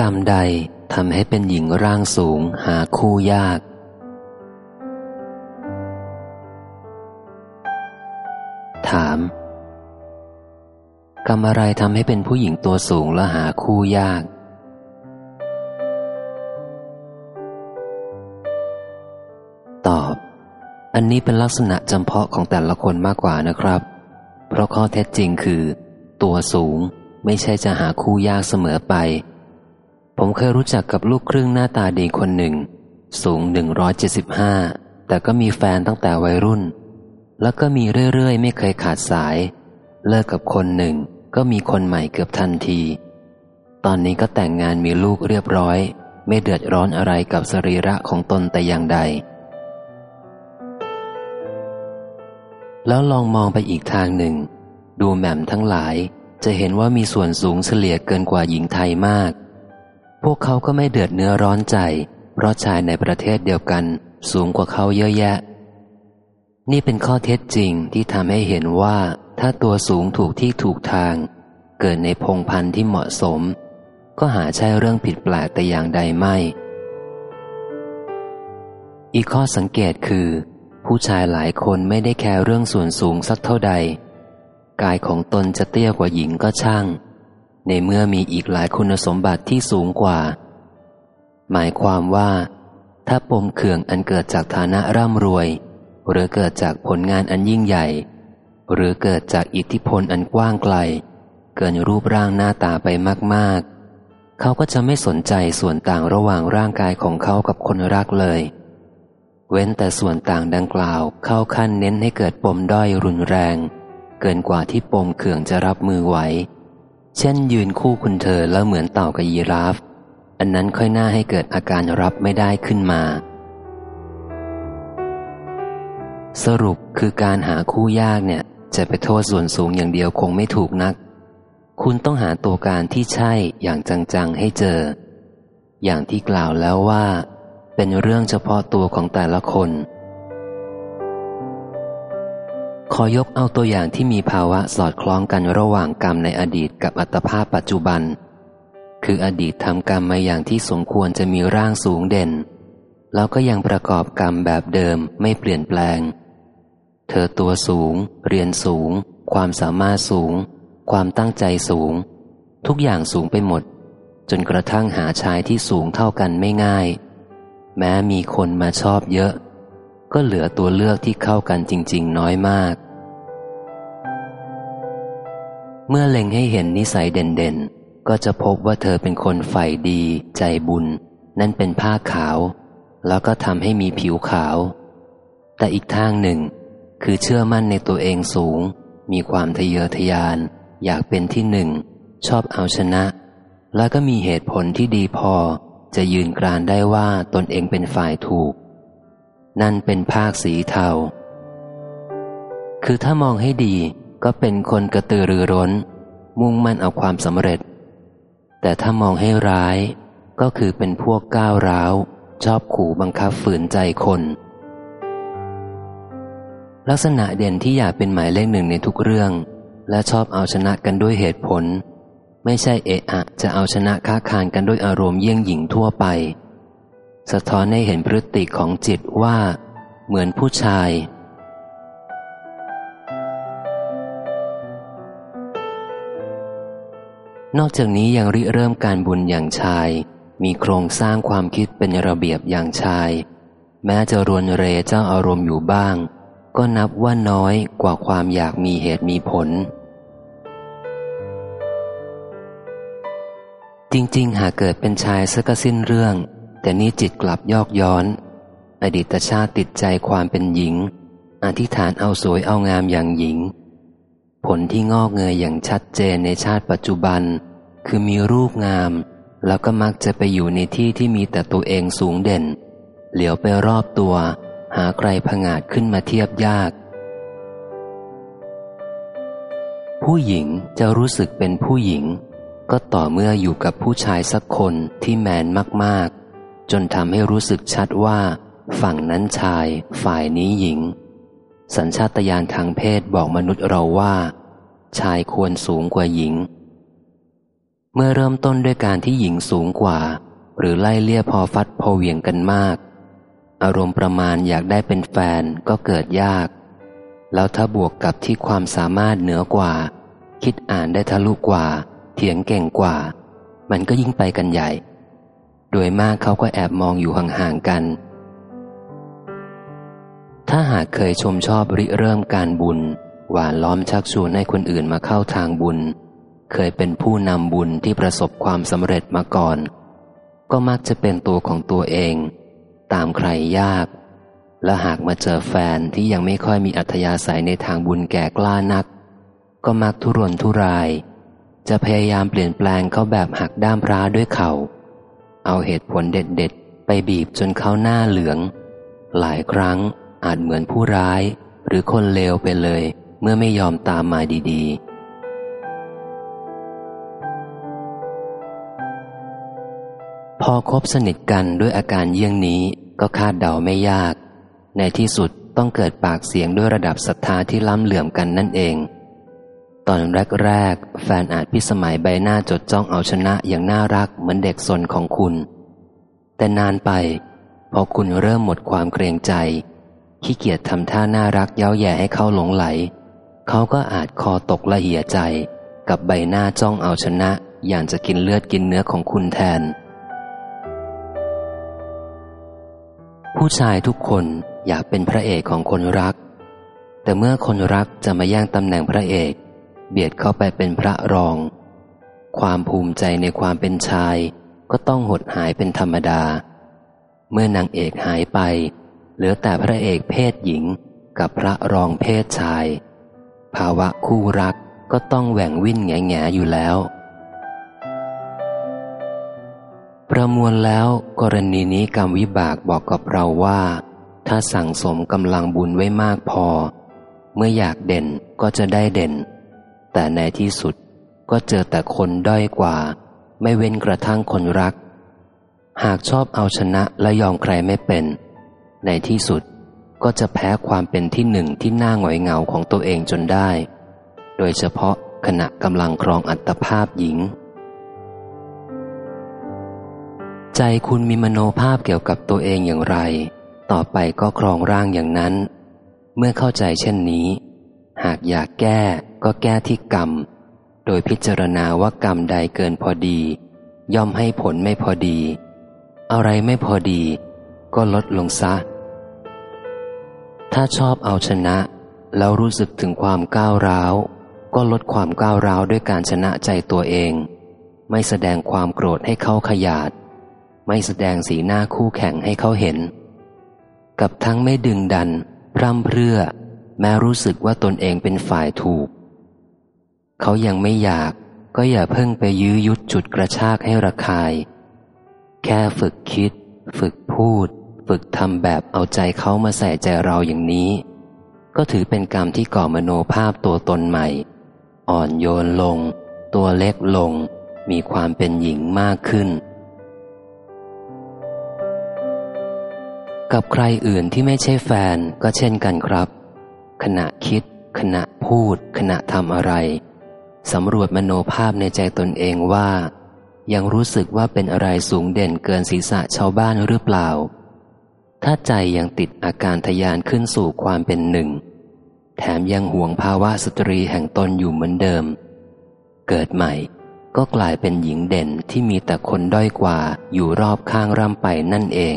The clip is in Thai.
กรรมใดทำให้เป็นหญิงร่างสูงหาคู่ยาก ถาม กรรมอะไรทำให้เป็นผู้หญิงตัวสูงและหาคู่ยาก ตอบ อันนี้เป็นลักษณะจำเพาะของแต่ละคนมากกว่านะครับ เพราะข้อเท็จจริงคือ ตัวสูงไม่ใช่จะหาคู่ยากเสมอไป ผมเคยรู้จักกับลูกครึ่งหน้าตาดีคนหนึ่ง สูง 175 แต่ก็มีแฟนตั้งแต่วัยรุ่น แล้วก็มีเรื่อยๆ ไม่เคยขาดสาย เลิกกับคนหนึ่งก็มีคนใหม่เกือบทันที ตอนนี้ก็แต่งงานมีลูกเรียบร้อย ไม่เดือดร้อนอะไรกับสรีระของตนแต่อย่างใด แล้วลองมองไปอีกทางหนึ่ง ดูแหม่มทั้งหลายจะเห็นว่ามีส่วนสูงเฉลี่ยเกินกว่าหญิงไทยมาก พวกเขาก็ไม่เดือดเนื้อร้อนใจ เพราะชายในประเทศเดียวกันสูงกว่าเขาเยอะแยะ นี่เป็นข้อเท็จจริงที่ทำให้เห็นว่าถ้าตัวสูงถูกที่ถูกทาง เกิดในพงพันธุ์ที่เหมาะสม ก็หาใช่เรื่องผิดแปลกแต่อย่างใดไม่ อีกข้อสังเกตคือ ผู้ชายหลายคนไม่ได้แคร์เรื่องส่วนสูงสักเท่าใด กายของตนจะเตี้ยกว่าหญิงก็ช่าง ในเมื่อมีอีกหลายคุณสมบัติที่สูงกว่า หมายความว่า ถ้าปมเขื่องอันเกิดจากฐานะร่ำรวย หรือเกิดจากผลงานอันยิ่งใหญ่ หรือเกิดจากอิทธิพลอันกว้างไกล เกินรูปร่างหน้าตาไปมากๆ เขาก็จะไม่สนใจส่วนต่างระหว่างร่างกายของเขากับคนรักเลย เว้นแต่ส่วนต่างดังกล่าวเข้าขั้นเน้นให้เกิดปมด้อยรุนแรง เกินกว่าที่ปมเขื่องจะรับมือไหว เช่นยืนคู่คุณเธอแล้วเหมือนเต่ากับยีราฟ อันนั้นค่อยน่าให้เกิดอาการรับไม่ได้ขึ้นมา สรุปคือการหาคู่ยากเนี่ย จะไปโทษส่วนสูงอย่างเดียวคงไม่ถูกนัก คุณต้องหาตัวการที่ใช่อย่างจัง ๆ ให้เจอ อย่างที่กล่าวแล้วว่า เป็นเรื่องเฉพาะตัวของแต่ละคน ขอยกเอาตัวอย่างที่มีภาวะสอดคล้องกันระหว่างกรรมในอดีตกับอัตภาพปัจจุบัน คืออดีตทำกรรมมาอย่างที่สมควรจะมีร่างสูงเด่น แล้วก็ยังประกอบกรรมแบบเดิมไม่เปลี่ยนแปลง เธอตัวสูง เรียนสูง ความสามารถสูง ความตั้งใจสูง ทุกอย่างสูงไปหมด จนกระทั่งหาชายที่สูงเท่ากันไม่ง่าย แม้มีคนมาชอบเยอะ ก็เหลือตัวเลือกที่เข้ากันจริง ๆ น้อยมาก เมื่อเล็งให้เห็นนิสัยเด่นๆ ก็จะพบว่าเธอเป็นคนใฝ่ดี ใจบุญ นั่นเป็นผ้าขาว แล้วก็ทำให้มีผิวขาว แต่อีกทางหนึ่ง คือเชื่อมั่นในตัวเองสูง มีความทะเยอทะยาน อยากเป็นที่หนึ่ง ชอบเอาชนะ แล้วก็มีเหตุผลที่ดีพอ จะยืนกรานได้ว่าตนเองเป็นฝ่ายถูก นั่นเป็นภาคสีเทา คือถ้ามองให้ดีก็เป็นคนกระตือรือร้น มุ่งมั่นเอาความสำเร็จ แต่ถ้ามองให้ร้ายก็คือเป็นพวกก้าวร้าว ชอบขู่บังคับฝืนใจคน ลักษณะเด่นที่อยากเป็นหมายเลขหนึ่งในทุกเรื่อง และชอบเอาชนะกันด้วยเหตุผล ไม่ใช่เอะอะจะเอาชนะค้าคานกันด้วยอารมณ์เยี่ยงหญิงทั่วไป สะท้อนให้เห็นพฤติของจิตว่า เหมือนผู้ชาย นอกจากนี้ยังริเริ่มการบุญอย่างชาย มีโครงสร้างความคิดเป็นระเบียบอย่างชาย แม้จะรวนเรเจ้าอารมณ์อยู่บ้าง ก็นับว่าน้อยกว่าความอยากมีเหตุมีผลจริง ๆ หากเกิดเป็นชายสักสิ้นเรื่อง แต่นี้จิตกลับยอกย้อน อดีตชาติติดใจความเป็นหญิง อธิษฐานเอาสวยเอางามอย่างหญิง ผลที่งอกเงยอย่างชัดเจนในชาติปัจจุบัน คือมีรูปงาม แล้วก็มักจะไปอยู่ในที่ที่มีแต่ตัวเองสูงเด่น เหลียวไปรอบตัว หาใครผงาดขึ้นมาเทียบยาก ผู้หญิงจะรู้สึกเป็นผู้หญิง ก็ต่อเมื่ออยู่กับผู้ชายสักคนที่แมนมาก จนทำให้รู้สึกชัดว่า ฝั่งนั้นชาย ฝ่ายนี้หญิง สัญชาตญาณทางเพศบอกมนุษย์เราว่า ชายควรสูงกว่าหญิง เมื่อเริ่มต้นด้วยการที่หญิงสูงกว่า หรือไล่เลี่ยพอฟัดพอเวียงกันมาก อารมณ์ประมาณอยากได้เป็นแฟนก็เกิดยาก แล้วถ้าบวกกับที่ความสามารถเหนือกว่า คิดอ่านได้ทะลุกว่า เถียงเก่งกว่า มันก็ยิ่งไปกันใหญ่ โดยมากเขาก็แอบมองอยู่ห่างๆกัน ถ้าหากเคยชมชอบริเริ่มการบุญ หวานล้อมชักชวนให้คนอื่นมาเข้าทางบุญ เคยเป็นผู้นำบุญที่ประสบความสำเร็จมาก่อน ก็มักจะเป็นตัวของตัวเอง ตามใครยาก และหากมาเจอแฟนที่ยังไม่ค่อยมีอัธยาศัยในทางบุญแก่กล้านัก ก็มักทุรนทุราย จะพยายามเปลี่ยนแปลงเขาแบบหักด้ามพร้าด้วยเขา่า เอาเหตุผลเด็ดๆ ไปบีบจนเขาหน้าเหลือง หลายครั้งอาจเหมือนผู้ร้าย หรือคนเลวไปเลย เมื่อไม่ยอมตามมาดีๆพอคบสนิทกันด้วยอาการเยี่ยงนี้ก็คาดเดาไม่ยาก ในที่สุดต้องเกิดปากเสียงด้วยระดับศรัทธาที่ล้ำเหลื่อมกันนั่นเอง ตอนแรกๆ แฟนอาจพิสมัยใบหน้าจดจ้องเอาชนะอย่างน่ารักเหมือนเด็กสนของคุณ แต่นานไป พอคุณเริ่มหมดความเกรงใจ ขี้เกียจทำท่าน่ารักเย้าแย่ให้เขาหลงไหล เขาก็อาจคอตกละเหี่ยใจ กับใบหน้าจ้องเอาชนะ อย่างจะกินเลือดกินเนื้อของคุณแทน ผู้ชายทุกคนอยากเป็นพระเอกของคนรัก แต่เมื่อคนรักจะมาแย่งตำแหน่งพระเอก เบียดเข้าไปเป็นพระรอง ความภูมิใจในความเป็นชาย ก็ต้องหดหายเป็นธรรมดา เมื่อนางเอกหายไป เหลือแต่พระเอกเพศหญิงกับพระรองเพศชาย ภาวะคู่รักก็ต้องแหว่งวิ่นแง่แงอยู่แล้ว ประมวลแล้วกรณีนี้กรรมวิบากบอกกับเราว่า ถ้าสั่งสมกำลังบุญไว้มากพอ เมื่ออยากเด่นก็จะได้เด่น แต่ในที่สุดก็เจอแต่คนด้อยกว่า ไม่เว้นกระทั่งคนรัก หากชอบเอาชนะและยอมใครไม่เป็น ในที่สุดก็จะแพ้ความเป็นที่หนึ่งที่น่าหงอยเหงาของตัวเองจนได้ โดยเฉพาะขณะกำลังครองอัตภาพหญิง ใจคุณมีมโนภาพเกี่ยวกับตัวเองอย่างไร ต่อไปก็ครองร่างอย่างนั้น เมื่อเข้าใจเช่นนี้ หากอยากแก้ ก็แก้ที่กรรม โดยพิจารณาว่ากรรมใดเกินพอดี ย่อมให้ผลไม่พอดี อะไรไม่พอดี ก็ลดลงซะ ถ้าชอบเอาชนะ แล้วรู้สึกถึงความก้าวร้าว ก็ลดความก้าวร้าวด้วยการชนะใจตัวเอง ไม่แสดงความโกรธให้เขาขยาด ไม่แสดงสีหน้าคู่แข่งให้เขาเห็น กับทั้งไม่ดึงดัน พร่ำเพรื่อแม้รู้สึกว่าตนเองเป็นฝ่ายถูก เขายังไม่อยากก็อย่าเพิ่งไปยื้อยุดจุดกระชากให้ระคาย แค่ฝึกคิด ฝึกพูด ฝึกทำแบบเอาใจเขามาใส่ใจเราอย่างนี้ ก็ถือเป็นกรรมที่ก่อมโนภาพตัวตนใหม่ อ่อนโยนลง ตัวเล็กลง มีความเป็นหญิงมากขึ้น กับใครอื่นที่ไม่ใช่แฟนก็เช่นกันครับ ขณะคิด ขณะพูด ขณะทำอะไร สำรวจมโนภาพในใจตนเองว่า ยังรู้สึกว่าเป็นอะไรสูงเด่นเกินศีรษะชาวบ้านหรือเปล่า ถ้าใจยังติดอาการทยานขึ้นสู่ความเป็นหนึ่ง แถมยังห่วงภาวะสตรีแห่งตนอยู่เหมือนเดิม เกิดใหม่ก็กลายเป็นหญิงเด่นที่มีแต่คนด้อยกว่าอยู่รอบข้างร่ำไปนั่นเอง